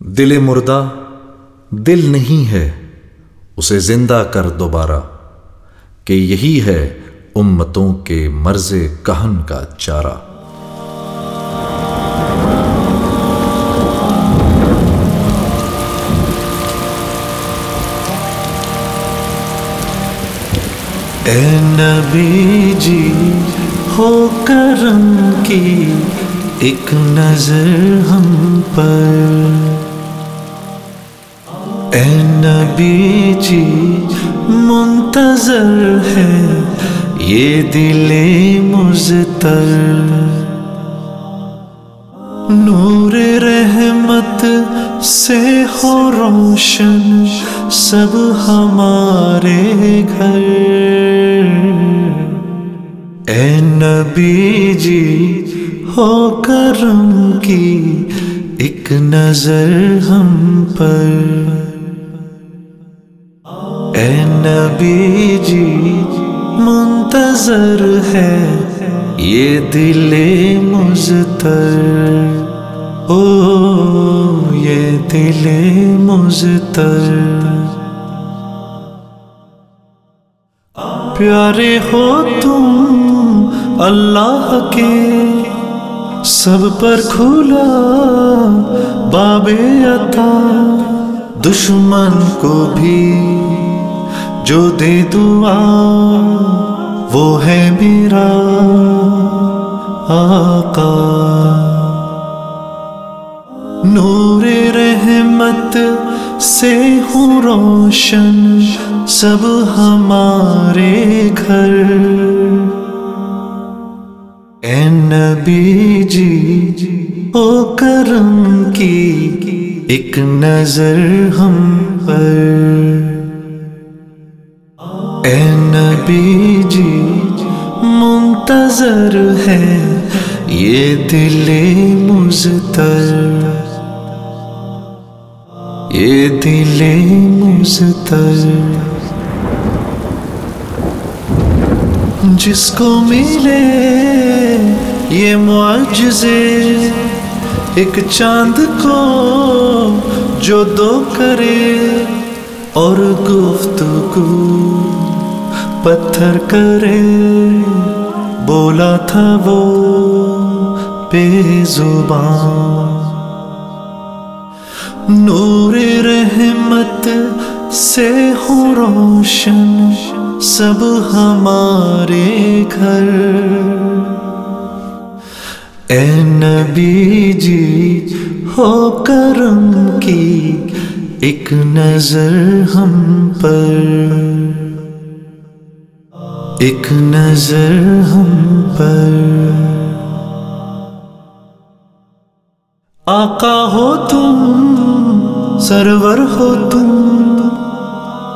دل مردہ، دل نہیں ہے، اسے زندہ کر دوبارہ۔ کہ یہی ہے امتوں کے مرض کہن کا چارہ۔ اے نبی جی ہو کرم کی، ایک نظر ہم پر۔ اے نبی جی منتظر ہے۔ یہ دل مزتر نور رحمت سے ہو روشن سب ہمارے گھر۔ اے نبی جی ہو کرم کی ایک نظر ہم پر۔ اے نبی جی منتظر ہے۔ یہ دل مزتر او، یہ دل مزتر پیارے ہو تم اللہ کے، سب پر کھلا باب عطا۔ دشمن کو بھی جو دے دعا، وہ ہے میرا آقا۔ نور رحمت سے ہوں روشن، سب ہمارے گھر۔ اے نبی جی او کرم کی، ایک نظر ہم پر۔ اے نبی جی منتظر ہے۔ یہ دل مزتر یہ دل مزتر جس کو ملے یہ معجزے، ایک چاند کو جو دو کرے اور گفتگو۔ پتھر کرے، بولا تھا وہ بے زبان۔ نور رحمت سے ہو روشن، سب ہمارے گھر۔ اے نبی جی ہو کرم کی ایک نظر ہم پر۔ ایک نظر ہم پر۔ آقا ہو تم، سرور ہو تم،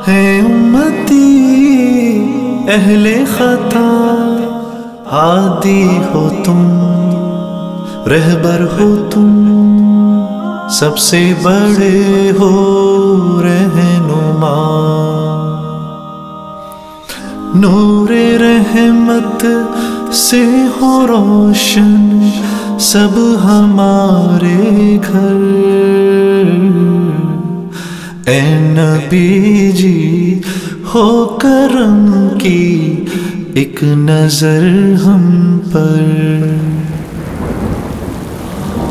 ہے امتی اہل خطا، ہادی ہو تم، رہبر ہو تم، سب سے بڑے ہو رہنما۔ نور رحمت سے ہو روشن سب ہمارے گھر۔ اے نبی جی ہو کرم کی ایک نظر ہم پر۔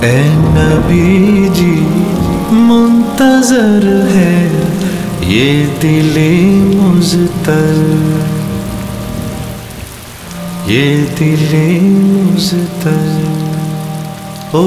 اے نبی جی منتظر ہے یہ دل مزتر یہ دل مزتر او